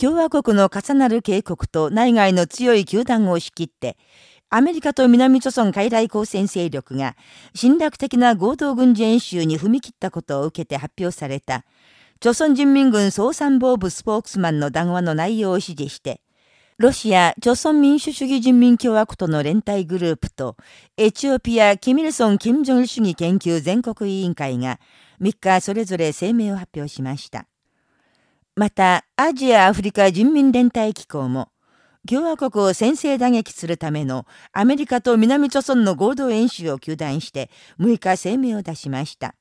共和国の重なる警告と内外の強い球団を仕切って、アメリカと南朝鮮海来交戦勢力が侵略的な合同軍事演習に踏み切ったことを受けて発表された、朝鮮人民軍総参謀部スポークスマンの談話の内容を指示して、ロシア、朝鮮民主主義人民共和国との連帯グループと、エチオピア、キミルソン・キム・ジョン主義研究全国委員会が3日それぞれ声明を発表しました。また、アジア・アフリカ人民連帯機構も、共和国を先制打撃するためのアメリカと南朝鮮の合同演習を求断して6日声明を出しました。